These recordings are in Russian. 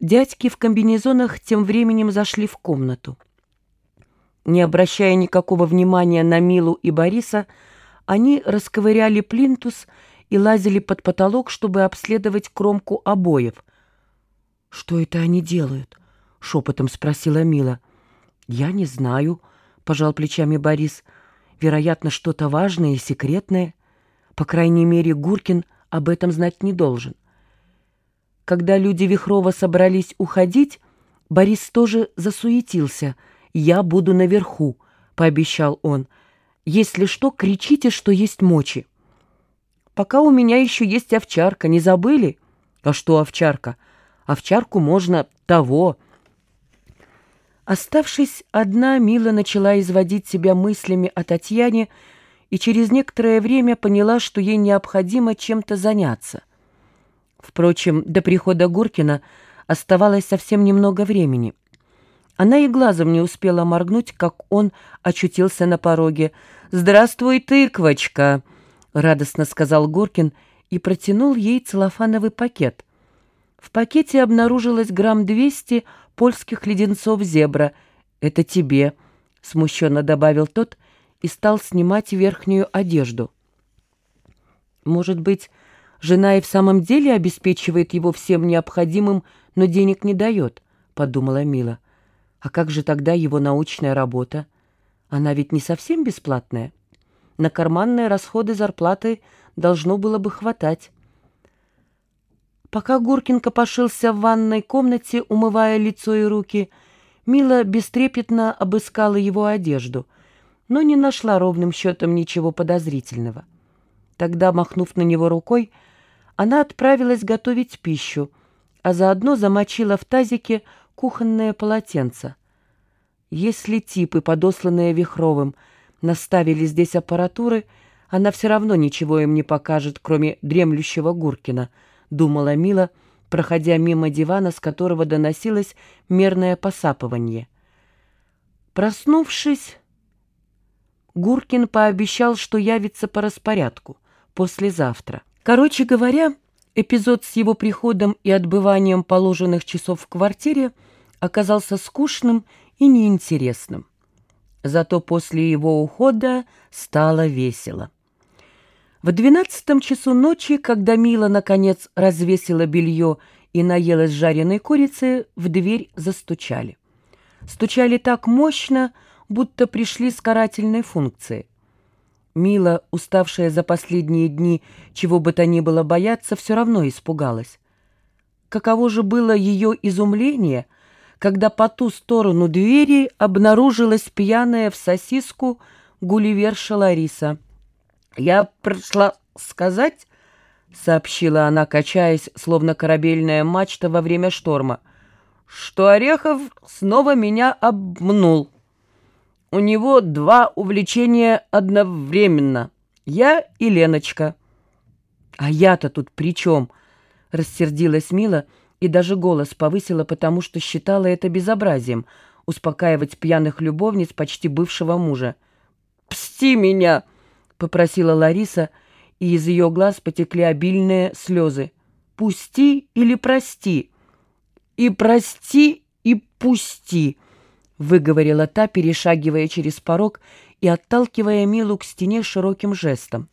Дядьки в комбинезонах тем временем зашли в комнату. Не обращая никакого внимания на Милу и Бориса, они расковыряли плинтус и лазили под потолок, чтобы обследовать кромку обоев. «Что это они делают?» — шепотом спросила Мила. «Я не знаю», — пожал плечами Борис. «Вероятно, что-то важное и секретное. По крайней мере, Гуркин об этом знать не должен». Когда люди Вихрова собрались уходить, Борис тоже засуетился. «Я буду наверху», — пообещал он. «Если что, кричите, что есть мочи». «Пока у меня еще есть овчарка, не забыли?» «А что овчарка? Овчарку можно того». Оставшись одна, Мила начала изводить себя мыслями о Татьяне и через некоторое время поняла, что ей необходимо чем-то заняться. Впрочем, до прихода Гуркина оставалось совсем немного времени. Она и глазом не успела моргнуть, как он очутился на пороге. «Здравствуй, тыквочка!» — радостно сказал Гуркин и протянул ей целлофановый пакет. В пакете обнаружилось грамм двести польских леденцов «Зебра». «Это тебе», — смущенно добавил тот и стал снимать верхнюю одежду. «Может быть, Жена и в самом деле обеспечивает его всем необходимым, но денег не дает, — подумала Мила. А как же тогда его научная работа? Она ведь не совсем бесплатная. На карманные расходы зарплаты должно было бы хватать. Пока Гуркин копошился в ванной комнате, умывая лицо и руки, Мила бестрепетно обыскала его одежду, но не нашла ровным счетом ничего подозрительного. Тогда, махнув на него рукой, она отправилась готовить пищу, а заодно замочила в тазике кухонное полотенце. Если типы, подосланные Вихровым, наставили здесь аппаратуры, она все равно ничего им не покажет, кроме дремлющего Гуркина, думала Мила, проходя мимо дивана, с которого доносилось мерное посапывание. Проснувшись, Гуркин пообещал, что явится по распорядку, послезавтра. Короче говоря, эпизод с его приходом и отбыванием положенных часов в квартире оказался скучным и неинтересным. Зато после его ухода стало весело. В двенадцатом часу ночи, когда Мила, наконец, развесила белье и наелась жареной курицы, в дверь застучали. Стучали так мощно, будто пришли с карательной функцией. Мила, уставшая за последние дни, чего бы то ни было бояться, все равно испугалась. Каково же было ее изумление, когда по ту сторону двери обнаружилась пьяная в сосиску гулливерша Лариса. «Я пришла сказать», — сообщила она, качаясь, словно корабельная мачта во время шторма, «что Орехов снова меня обмнул». У него два увлечения одновременно. Я и Леночка. А я-то тут при чем? Рассердилась Мила и даже голос повысила, потому что считала это безобразием — успокаивать пьяных любовниц почти бывшего мужа. «Псти меня!» — попросила Лариса, и из ее глаз потекли обильные слезы. «Пусти или прости?» «И прости, и пусти!» Выговорила та, перешагивая через порог и отталкивая Милу к стене широким жестом.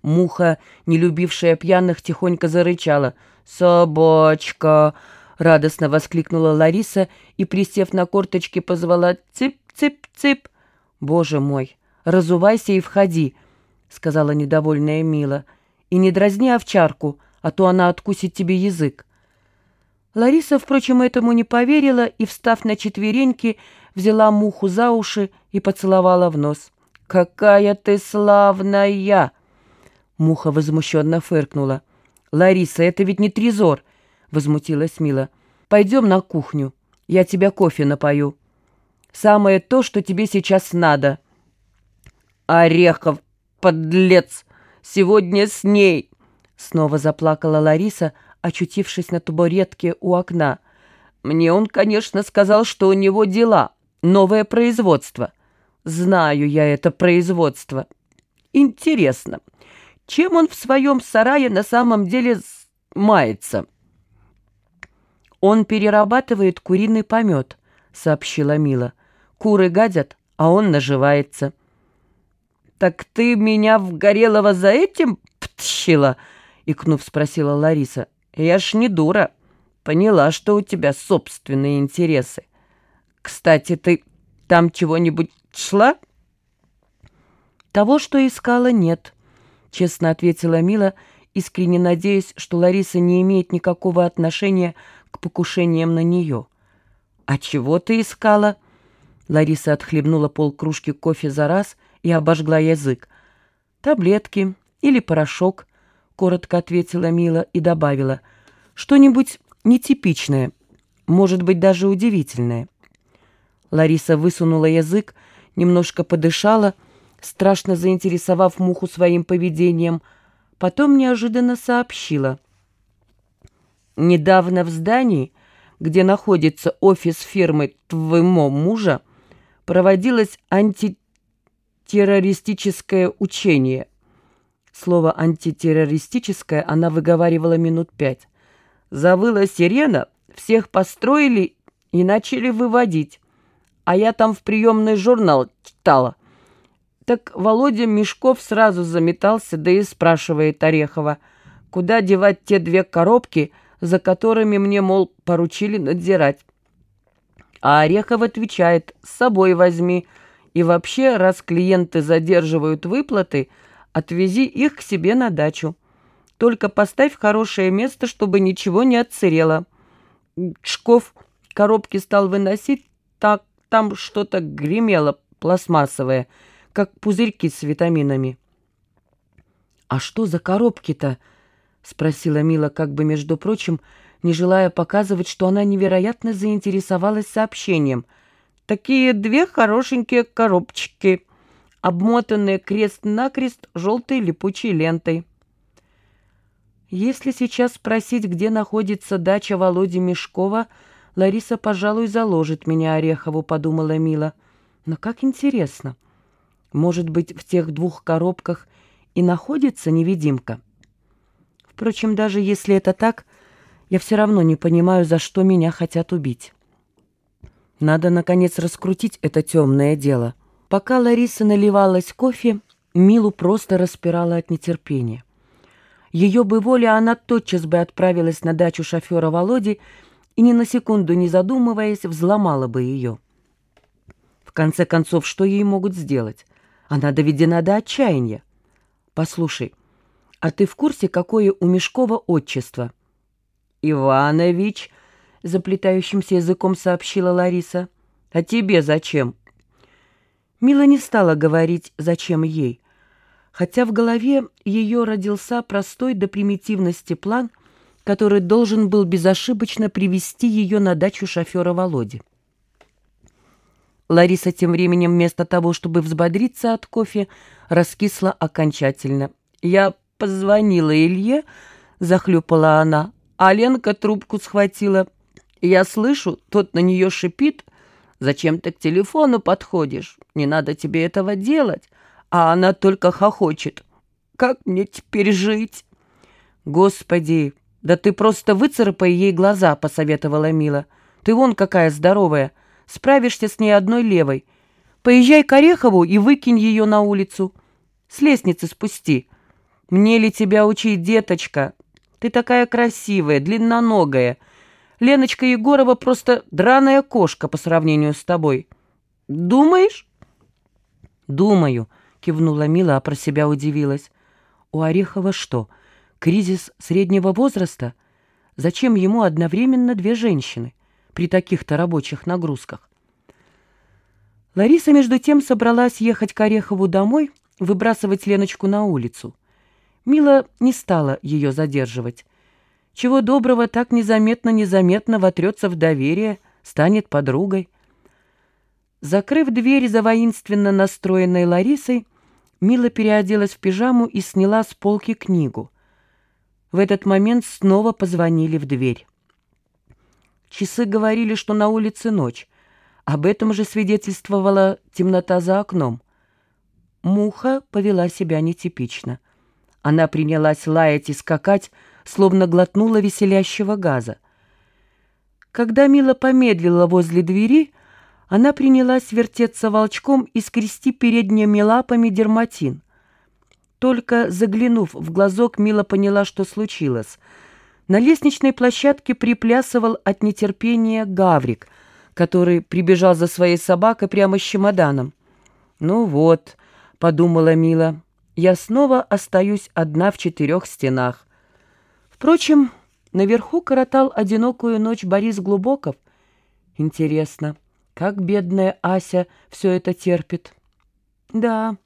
Муха, не любившая пьяных, тихонько зарычала. «Собачка!» — радостно воскликнула Лариса и, присев на корточки, позвала «Цып-цып-цып!» «Боже мой! Разувайся и входи!» — сказала недовольная Мила. «И не дразни овчарку, а то она откусит тебе язык». Лариса, впрочем, этому не поверила и, встав на четвереньки, взяла муху за уши и поцеловала в нос. «Какая ты славная!» Муха возмущенно фыркнула. «Лариса, это ведь не трезор!» — возмутилась Мила. «Пойдем на кухню, я тебя кофе напою. Самое то, что тебе сейчас надо». «Орехов, подлец! Сегодня с ней!» Снова заплакала Лариса, очутившись на табуретке у окна. «Мне он, конечно, сказал, что у него дела, новое производство. Знаю я это производство. Интересно, чем он в своем сарае на самом деле мается?» «Он перерабатывает куриный помет», — сообщила Мила. «Куры гадят, а он наживается». «Так ты меня в Горелого за этим птщила?» — икнув, спросила Лариса. «Я ж не дура. Поняла, что у тебя собственные интересы. Кстати, ты там чего-нибудь шла?» «Того, что искала, нет», — честно ответила Мила, искренне надеясь, что Лариса не имеет никакого отношения к покушениям на нее. «А чего ты искала?» Лариса отхлебнула полкружки кофе за раз и обожгла язык. «Таблетки или порошок», — коротко ответила Мила и добавила. «Что-нибудь нетипичное, может быть, даже удивительное». Лариса высунула язык, немножко подышала, страшно заинтересовав муху своим поведением, потом неожиданно сообщила. «Недавно в здании, где находится офис фирмы твоего мужа, проводилось антитеррористическое учение. Слово «антитеррористическое» она выговаривала минут пять. Завыла сирена, всех построили и начали выводить. А я там в приемный журнал читала. Так Володя Мешков сразу заметался, да и спрашивает Орехова, куда девать те две коробки, за которыми мне, мол, поручили надзирать. А Орехов отвечает, с собой возьми. И вообще, раз клиенты задерживают выплаты, отвези их к себе на дачу. Только поставь хорошее место, чтобы ничего не отсырело. Шков коробки стал выносить, так там что-то гремело пластмассовое, как пузырьки с витаминами. «А что за коробки-то?» — спросила Мила, как бы, между прочим, не желая показывать, что она невероятно заинтересовалась сообщением. «Такие две хорошенькие коробочки, обмотанные крест-накрест желтой липучей лентой». Если сейчас спросить, где находится дача Володи Мешкова, Лариса, пожалуй, заложит меня Орехову, подумала Мила. Но как интересно. Может быть, в тех двух коробках и находится невидимка? Впрочем, даже если это так, я все равно не понимаю, за что меня хотят убить. Надо, наконец, раскрутить это темное дело. Пока Лариса наливалась кофе, Милу просто распирала от нетерпения. Ее бы воля, она тотчас бы отправилась на дачу шофера Володи и ни на секунду не задумываясь, взломала бы ее. В конце концов, что ей могут сделать? Она доведена до отчаяния. Послушай, а ты в курсе, какое у Мешкова отчество?» «Иванович», — заплетающимся языком сообщила Лариса. «А тебе зачем?» Мила не стала говорить, зачем ей, хотя в голове ее родился простой до примитивности план, который должен был безошибочно привести ее на дачу шофера Володи. Лариса тем временем вместо того, чтобы взбодриться от кофе, раскисла окончательно. «Я позвонила Илье», — захлюпала она, а Ленка трубку схватила. Я слышу, тот на нее шипит. «Зачем ты к телефону подходишь? Не надо тебе этого делать». А она только хохочет. «Как мне теперь жить?» «Господи, да ты просто выцарапай ей глаза», — посоветовала Мила. «Ты вон какая здоровая. Справишься с ней одной левой. Поезжай к Орехову и выкинь ее на улицу. С лестницы спусти. Мне ли тебя учить, деточка? Ты такая красивая, длинноногая. Леночка Егорова просто драная кошка по сравнению с тобой. Думаешь? Думаю, кивнула Мила, а про себя удивилась. У Орехова что, кризис среднего возраста? Зачем ему одновременно две женщины при таких-то рабочих нагрузках? Лариса, между тем, собралась ехать к Орехову домой, выбрасывать Леночку на улицу. Мила не стала ее задерживать. Чего доброго, так незаметно-незаметно вотрется в доверие, станет подругой. Закрыв дверь за воинственно настроенной Ларисой, Мила переоделась в пижаму и сняла с полки книгу. В этот момент снова позвонили в дверь. Часы говорили, что на улице ночь. Об этом же свидетельствовала темнота за окном. Муха повела себя нетипично — она принялась лаять и скакать, словно глотнула веселящего газа. Когда Мила помедлила возле двери, она принялась вертеться волчком и скрести передними лапами дерматин. Только заглянув в глазок, Мила поняла, что случилось. На лестничной площадке приплясывал от нетерпения Гаврик, который прибежал за своей собакой прямо с чемоданом. «Ну вот», — подумала Мила, — «я снова остаюсь одна в четырех стенах». Впрочем, наверху коротал одинокую ночь Борис Глубоков. Интересно, как бедная Ася все это терпит? Да,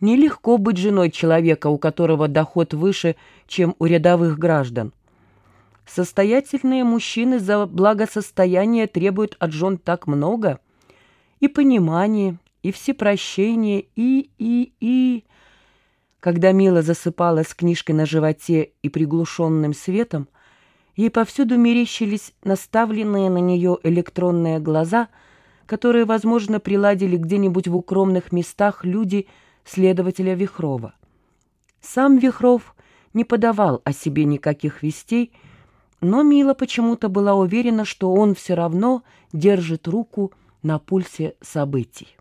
нелегко быть женой человека, у которого доход выше, чем у рядовых граждан. Состоятельные мужчины за благосостояние требуют от жен так много. И понимания, и всепрощения, и, и, и... Когда Мила засыпала с книжкой на животе и приглушенным светом, ей повсюду мерещились наставленные на нее электронные глаза, которые, возможно, приладили где-нибудь в укромных местах люди следователя Вихрова. Сам Вихров не подавал о себе никаких вестей, но Мила почему-то была уверена, что он все равно держит руку на пульсе событий.